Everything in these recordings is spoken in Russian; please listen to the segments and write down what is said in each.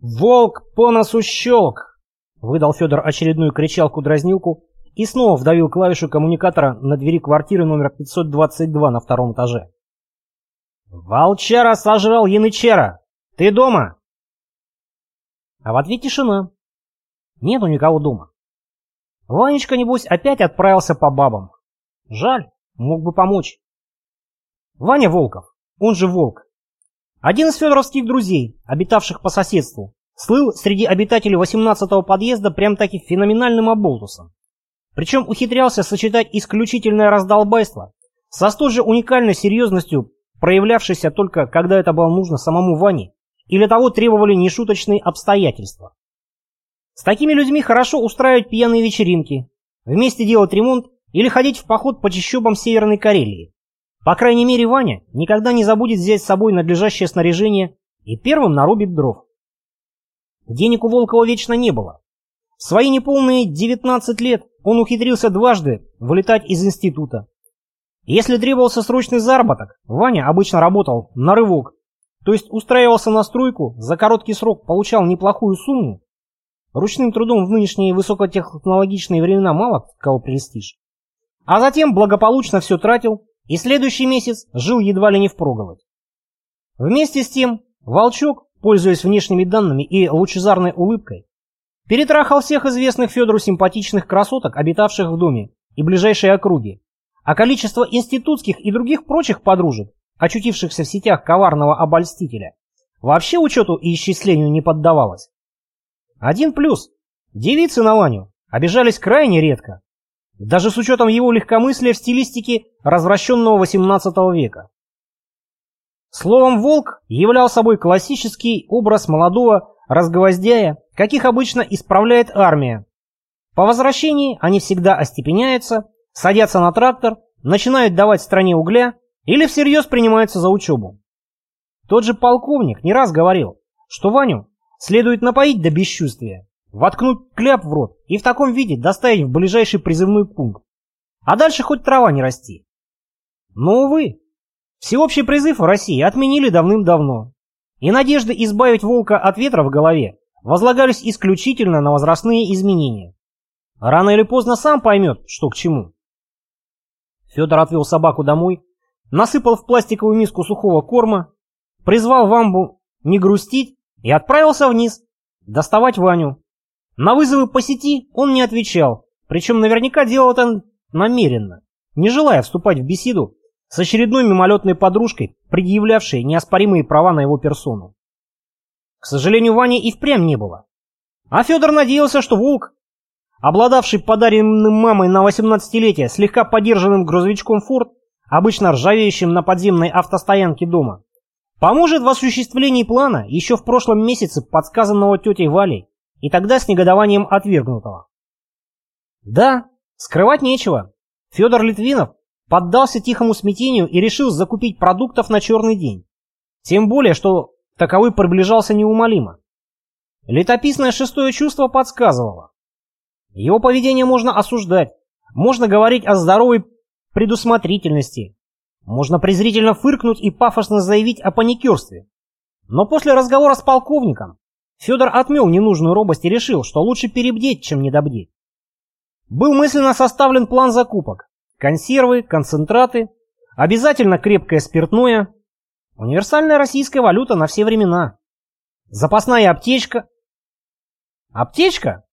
«Волк по носу щелк!» — выдал Федор очередную кричалку-дразнилку и снова вдавил клавишу коммуникатора на двери квартиры номер 522 на втором этаже. «Волчара сожрал янычара! Ты дома?» А в ответ тишина. Нету никого дома. Ванечка, небось, опять отправился по бабам. Жаль, мог бы помочь. Ваня Волков, он же Волк, один из федоровских друзей, обитавших по соседству, слыл среди обитателей 18-го подъезда прям-таки феноменальным оболтусом. Причем ухитрялся сочетать исключительное раздолбайство со столь же уникальной серьезностью, проявлявшейся только когда это было нужно самому Ване, или того требовали нешуточные обстоятельства. С такими людьми хорошо устраивать пьяные вечеринки, вместе делать ремонт или ходить в поход по чащобам Северной Карелии. По крайней мере, Ваня никогда не забудет взять с собой надлежащее снаряжение и первым нарубит дров. Денег у Волкова вечно не было. В свои неполные 19 лет он ухитрился дважды вылетать из института. Если требовался срочный заработок, Ваня обычно работал на рывок, то есть устраивался на стройку, за короткий срок получал неплохую сумму. Ручным трудом в нынешние высокотехнологичные времена мало кого прелестишь. А затем благополучно все тратил и следующий месяц жил едва ли не впроголодь. Вместе с тем, Волчок, пользуясь внешними данными и лучезарной улыбкой, перетрахал всех известных Федору симпатичных красоток, обитавших в доме и ближайшей округе, а количество институтских и других прочих подружек, очутившихся в сетях коварного обольстителя, вообще учету и исчислению не поддавалось. Один плюс. Девицы на Ваню обижались крайне редко, даже с учетом его легкомыслия в стилистике развращенного XVIII века. Словом, волк являл собой классический образ молодого разгвоздяя, каких обычно исправляет армия. По возвращении они всегда остепеняются, садятся на трактор, начинают давать стране угля или всерьез принимаются за учебу. Тот же полковник не раз говорил, что Ваню следует напоить до бесчувствия, воткнуть кляп в рот и в таком виде доставить в ближайший призывной пункт. А дальше хоть трава не расти. Но, увы, всеобщий призыв в России отменили давным-давно. И надежды избавить волка от ветра в голове возлагались исключительно на возрастные изменения. Рано или поздно сам поймет, что к чему. Федор отвел собаку домой, насыпал в пластиковую миску сухого корма, призвал вамбу не грустить и отправился вниз, доставать Ваню, на вызовы по сети он не отвечал, причем наверняка делал это намеренно, не желая вступать в беседу с очередной мимолетной подружкой, предъявлявшей неоспоримые права на его персону. К сожалению, Вани и впрямь не было. А Федор надеялся, что Волк, обладавший подаренным мамой на 18-летие слегка подержанным грузовичком «Форд», обычно ржавеющим на подземной автостоянке дома, поможет в осуществлении плана еще в прошлом месяце подсказанного тетей Валей и тогда с негодованием отвергнутого. Да, скрывать нечего. Федор Литвинов поддался тихому смятению и решил закупить продуктов на черный день. Тем более, что таковой приближался неумолимо. Летописное шестое чувство подсказывало. Его поведение можно осуждать, можно говорить о здоровой предусмотрительности, можно презрительно фыркнуть и пафосно заявить о паникерстве. Но после разговора с полковником Федор отмел ненужную робость и решил, что лучше перебдеть, чем недобдеть. Был мысленно составлен план закупок. Консервы, концентраты, обязательно крепкое спиртное, универсальная российская валюта на все времена, запасная аптечка. Аптечка?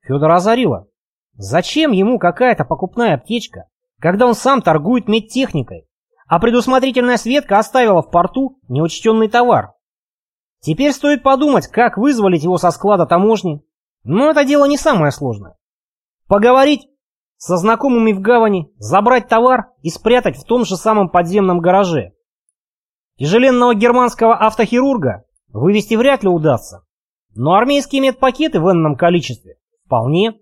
Федор озарила. Зачем ему какая-то покупная аптечка, когда он сам торгует медтехникой, а предусмотрительная Светка оставила в порту неучтенный товар? Теперь стоит подумать, как вызволить его со склада таможни. Но это дело не самое сложное. Поговорить со знакомыми в гавани, забрать товар и спрятать в том же самом подземном гараже. Тяжеленного германского автохирурга вывести вряд ли удастся. Но армейские медпакеты в энном количестве вполне.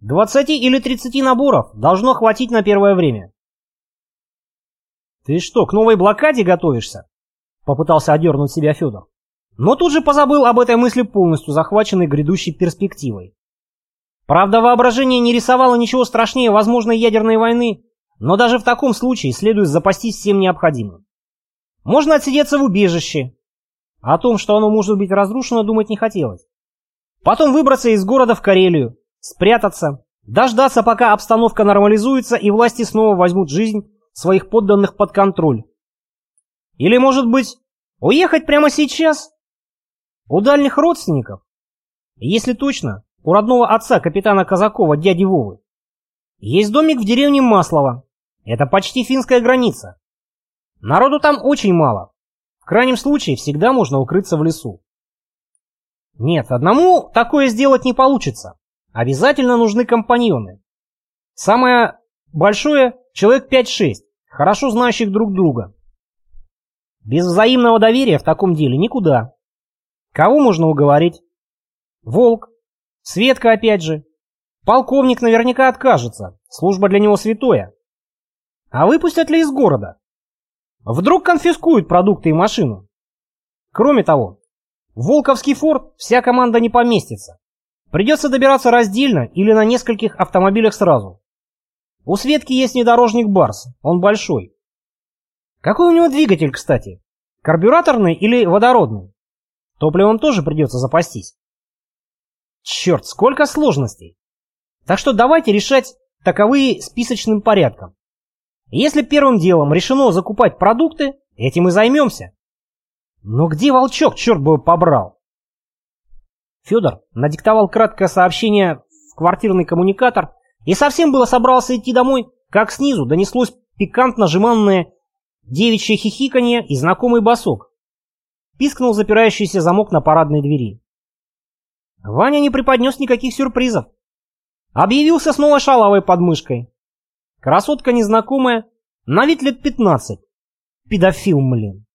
20 или 30 наборов должно хватить на первое время. Ты что, к новой блокаде готовишься? Попытался одернуть себя Федор. Но тут же позабыл об этой мысли полностью, захваченной грядущей перспективой. Правда, воображение не рисовало ничего страшнее возможной ядерной войны, но даже в таком случае следует запастись всем необходимым. Можно отсидеться в убежище. О том, что оно может быть разрушено, думать не хотелось. Потом выбраться из города в Карелию, спрятаться, дождаться, пока обстановка нормализуется и власти снова возьмут жизнь своих подданных под контроль. Или, может быть, уехать прямо сейчас? У дальних родственников? Если точно, у родного отца капитана Казакова, дяди Вовы. Есть домик в деревне Маслово. Это почти финская граница. Народу там очень мало. В крайнем случае всегда можно укрыться в лесу. Нет, одному такое сделать не получится. Обязательно нужны компаньоны. Самое большое – человек 5-6, хорошо знающих друг друга. Без взаимного доверия в таком деле никуда. Кого можно уговорить? Волк. Светка опять же. Полковник наверняка откажется. Служба для него святое. А выпустят ли из города? Вдруг конфискуют продукты и машину? Кроме того, в Волковский форт вся команда не поместится. Придется добираться раздельно или на нескольких автомобилях сразу. У Светки есть внедорожник Барс, он большой. Какой у него двигатель, кстати? Карбюраторный или водородный? Топливом тоже придется запастись. Черт, сколько сложностей. Так что давайте решать таковые списочным порядком. Если первым делом решено закупать продукты, этим и займемся. Но где волчок, черт бы побрал? Федор надиктовал краткое сообщение в квартирный коммуникатор и совсем было собрался идти домой, как снизу донеслось пикантно жеманное девичье хихиканье и знакомый босок. Пискнул запирающийся замок на парадной двери. Ваня не преподнес никаких сюрпризов. Объявился снова шалавой подмышкой. Красотка незнакомая, на вид лет пятнадцать. Педофил, блин.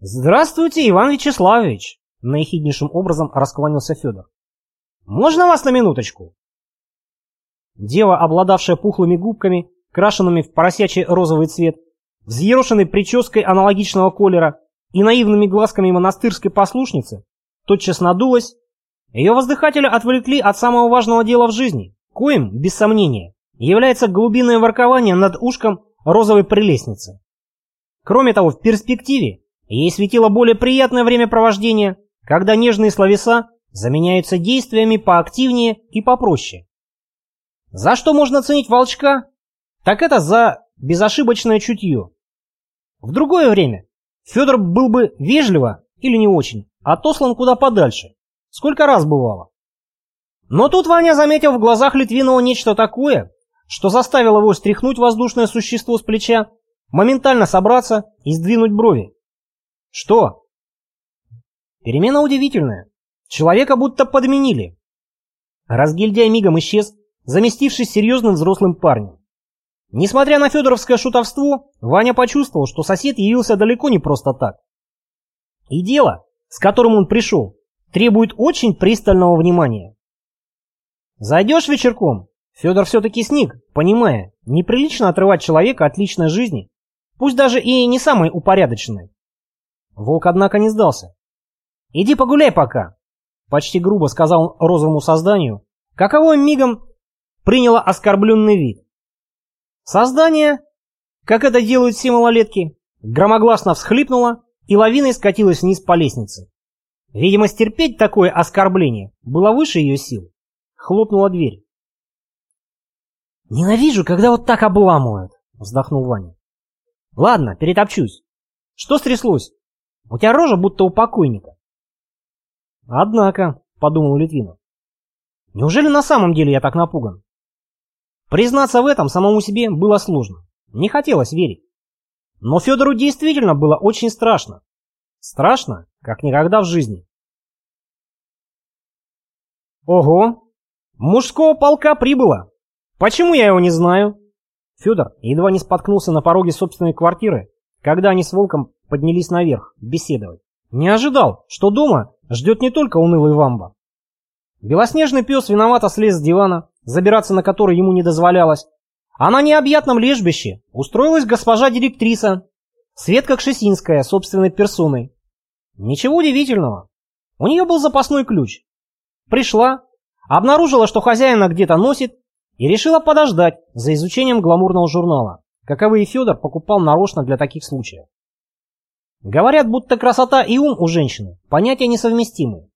«Здравствуйте, Иван Вячеславович!» Наихиднейшим образом расклонился Федор. «Можно вас на минуточку?» Дева, обладавшая пухлыми губками, крашенными в поросячий розовый цвет, взъерошенной прической аналогичного колера и наивными глазками монастырской послушницы, тотчас надулась. Ее воздыхателя отвлекли от самого важного дела в жизни, коим, без сомнения, является глубинное воркование над ушком розовой прелестницы. Кроме того, в перспективе ей светило более приятное времяпровождение, когда нежные словеса заменяются действиями поактивнее и попроще. За что можно ценить волчка? Так это за безошибочное чутье. В другое время Федор был бы вежливо или не очень отослан куда подальше. Сколько раз бывало. Но тут Ваня заметил в глазах Литвинова нечто такое, что заставило его стряхнуть воздушное существо с плеча, моментально собраться и сдвинуть брови. Что? Перемена удивительная. Человека будто подменили. Разгильдяй мигом исчез, заместившись серьезным взрослым парнем. Несмотря на федоровское шутовство, Ваня почувствовал, что сосед явился далеко не просто так. И дело, с которым он пришел, требует очень пристального внимания. Зайдешь вечерком, Федор все-таки сник, понимая, неприлично отрывать человека от личной жизни, пусть даже и не самой упорядоченной. Волк, однако, не сдался. «Иди погуляй пока», — почти грубо сказал розовому созданию, каково мигом приняло оскорбленный вид. Создание, как это делают все малолетки, громогласно всхлипнуло и лавиной скатилась вниз по лестнице. Видимо, стерпеть такое оскорбление было выше ее сил. Хлопнула дверь. «Ненавижу, когда вот так обламывают», — вздохнул Ваня. «Ладно, перетопчусь. Что стряслось? У тебя рожа будто у покойника». «Однако», — подумал Литвинов, — «неужели на самом деле я так напуган?» Признаться в этом самому себе было сложно. Не хотелось верить. Но Федору действительно было очень страшно. Страшно, как никогда в жизни. Ого! Мужского полка прибыло! Почему я его не знаю? Федор едва не споткнулся на пороге собственной квартиры, когда они с Волком поднялись наверх беседовать. Не ожидал, что дома ждет не только унылый вамба. Белоснежный пес виновато слез с дивана, забираться на который ему не дозволялось, а на необъятном лежбище устроилась госпожа директриса, Светка Кшесинская, собственной персоной. Ничего удивительного. У нее был запасной ключ. Пришла, обнаружила, что хозяина где-то носит, и решила подождать за изучением гламурного журнала, каковые Федор покупал нарочно для таких случаев. Говорят, будто красота и ум у женщины – понятия несовместимые.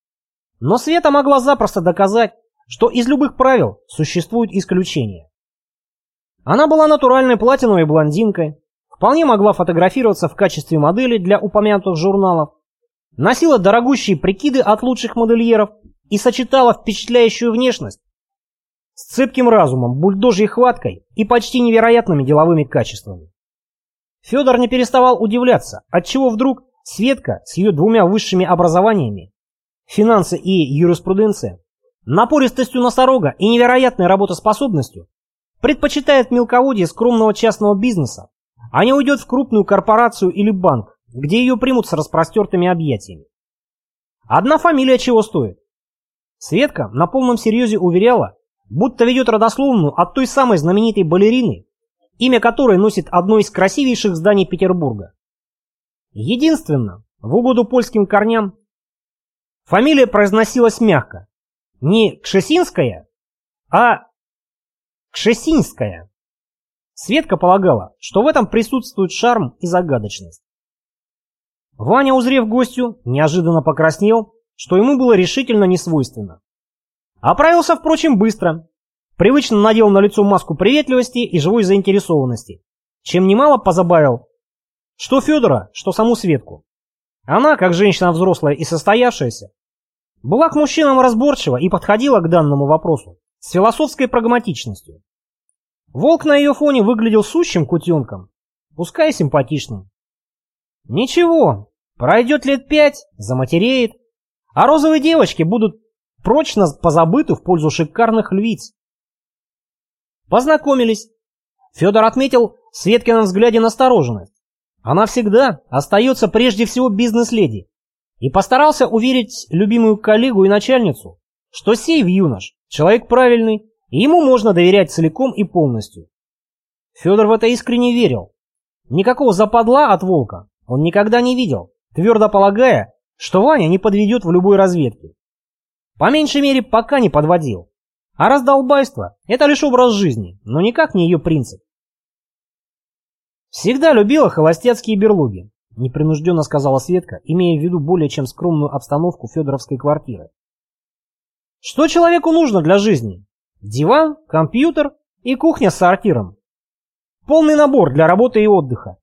Но Света могла запросто доказать, что из любых правил существуют исключения. Она была натуральной платиновой блондинкой, вполне могла фотографироваться в качестве модели для упомянутых журналов, носила дорогущие прикиды от лучших модельеров и сочетала впечатляющую внешность с цепким разумом, бульдожьей хваткой и почти невероятными деловыми качествами. Федор не переставал удивляться, отчего вдруг Светка с ее двумя высшими образованиями, финансы и юриспруденция, напористостью носорога и невероятной работоспособностью, предпочитает мелководье скромного частного бизнеса, а не уйдет в крупную корпорацию или банк, где ее примут с распростертыми объятиями. Одна фамилия чего стоит? Светка на полном серьезе уверяла, будто ведет родословную от той самой знаменитой балерины, имя которой носит одно из красивейших зданий Петербурга. Единственно, в угоду польским корням, фамилия произносилась мягко. Не Кшесинская, а Кшесинская. Светка полагала, что в этом присутствует шарм и загадочность. Ваня, узрев гостю, неожиданно покраснел, что ему было решительно несвойственно. Оправился, впрочем, быстро Привычно надел на лицо маску приветливости и живой заинтересованности, чем немало позабавил что Федора, что саму Светку. Она, как женщина взрослая и состоявшаяся, была к мужчинам разборчива и подходила к данному вопросу с философской прагматичностью. Волк на ее фоне выглядел сущим кутенком, пускай симпатичным. Ничего, пройдет лет пять, заматереет, а розовые девочки будут прочно позабыты в пользу шикарных львиц. Познакомились. Федор отметил Светкином взгляде настороженность. Она всегда остается прежде всего бизнес-леди. И постарался уверить любимую коллегу и начальницу, что сей в юнош, человек правильный, и ему можно доверять целиком и полностью. Федор в это искренне верил. Никакого западла от волка он никогда не видел, твердо полагая, что Ваня не подведет в любой разведке. По меньшей мере, пока не подводил. А раздолбайство – это лишь образ жизни, но никак не ее принцип. «Всегда любила холостяцкие берлоги», – непринужденно сказала Светка, имея в виду более чем скромную обстановку Федоровской квартиры. «Что человеку нужно для жизни? Диван, компьютер и кухня с сортиром. Полный набор для работы и отдыха».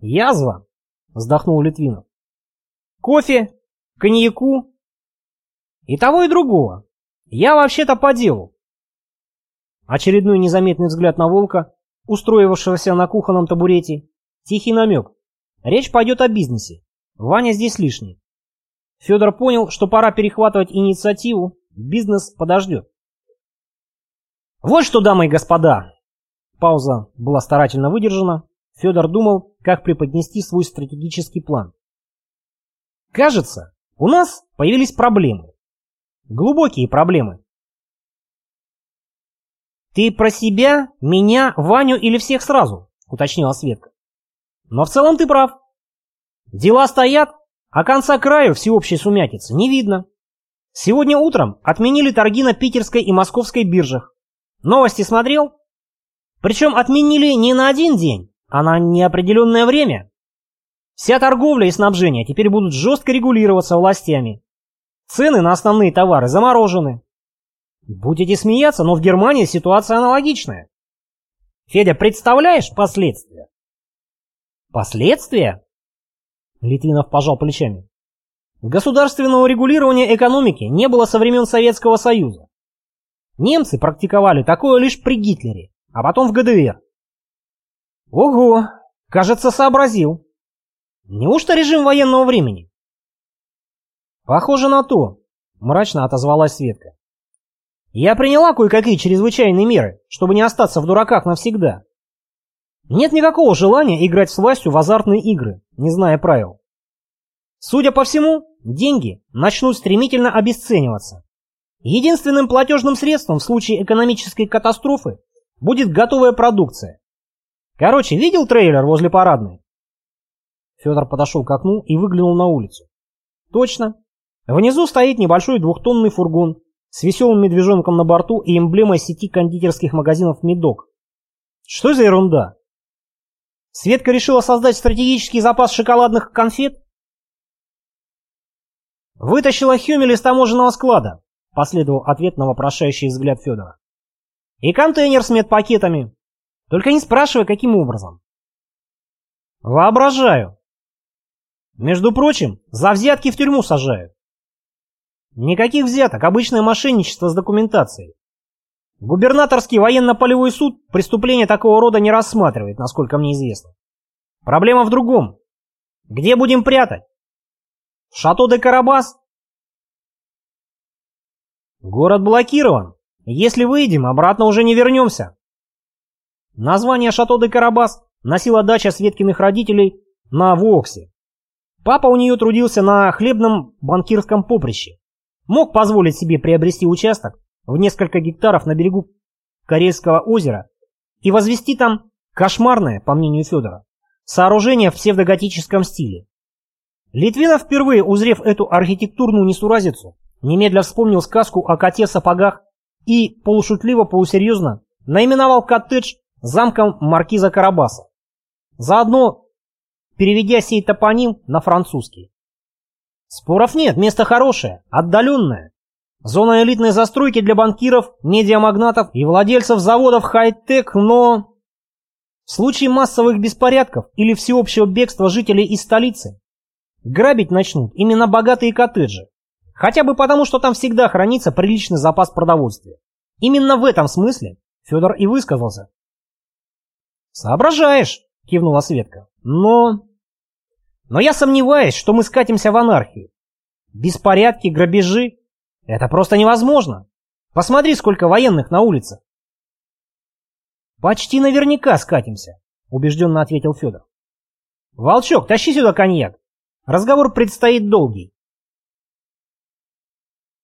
«Язва», – вздохнул Литвинов. «Кофе, коньяку и того и другого. Я вообще-то по делу. Очередной незаметный взгляд на волка, устроившегося на кухонном табурете. Тихий намек. Речь пойдет о бизнесе. Ваня здесь лишний. Федор понял, что пора перехватывать инициативу. Бизнес подождет. Вот что, дамы и господа. Пауза была старательно выдержана. Федор думал, как преподнести свой стратегический план. Кажется, у нас появились проблемы. Глубокие проблемы. «Ты про себя, меня, Ваню или всех сразу?» — уточнила Светка. «Но в целом ты прав. Дела стоят, а конца краю всеобщей сумятицы не видно. Сегодня утром отменили торги на питерской и московской биржах. Новости смотрел? Причем отменили не на один день, а на неопределенное время. Вся торговля и снабжение теперь будут жестко регулироваться властями. Цены на основные товары заморожены. Будете смеяться, но в Германии ситуация аналогичная. Федя, представляешь последствия? Последствия? Литвинов пожал плечами. Государственного регулирования экономики не было со времен Советского Союза. Немцы практиковали такое лишь при Гитлере, а потом в ГДР. Ого, кажется, сообразил. Неужто режим военного времени? «Похоже на то», — мрачно отозвалась Светка. «Я приняла кое-какие чрезвычайные меры, чтобы не остаться в дураках навсегда. Нет никакого желания играть с властью в азартные игры, не зная правил. Судя по всему, деньги начнут стремительно обесцениваться. Единственным платежным средством в случае экономической катастрофы будет готовая продукция. Короче, видел трейлер возле парадной?» Федор подошел к окну и выглянул на улицу. Точно, Внизу стоит небольшой двухтонный фургон с веселым медвежонком на борту и эмблемой сети кондитерских магазинов «Медок». Что за ерунда? Светка решила создать стратегический запас шоколадных конфет? Вытащила Хюмель из таможенного склада, последовал ответ на вопрошающий взгляд Федора. И контейнер с медпакетами. Только не спрашивай, каким образом. Воображаю. Между прочим, за взятки в тюрьму сажают. Никаких взяток, обычное мошенничество с документацией. Губернаторский военно-полевой суд преступления такого рода не рассматривает, насколько мне известно. Проблема в другом. Где будем прятать? В шато де Карабас? Город блокирован. Если выйдем, обратно уже не вернемся. Название шато де Карабас носила дача Светкиных родителей на Воксе. Папа у нее трудился на хлебном банкирском поприще. Мог позволить себе приобрести участок в несколько гектаров на берегу Карельского озера и возвести там кошмарное, по мнению Федора, сооружение в псевдоготическом стиле. Литвинов впервые, узрев эту архитектурную несуразицу, немедля вспомнил сказку о коте в сапогах и, полушутливо-полусерьезно, наименовал коттедж замком маркиза Карабаса, заодно переведя сей топоним на французский. Споров нет, место хорошее, отдаленное, Зона элитной застройки для банкиров, медиамагнатов и владельцев заводов хай-тек, но... В случае массовых беспорядков или всеобщего бегства жителей из столицы, грабить начнут именно богатые коттеджи. Хотя бы потому, что там всегда хранится приличный запас продовольствия. Именно в этом смысле Федор и высказался. «Соображаешь», — кивнула Светка. «Но...» «Но я сомневаюсь, что мы скатимся в анархию. Беспорядки, грабежи это просто невозможно. Посмотри, сколько военных на улице. Почти наверняка скатимся, убежденно ответил Федор. Волчок, тащи сюда коньяк. Разговор предстоит долгий.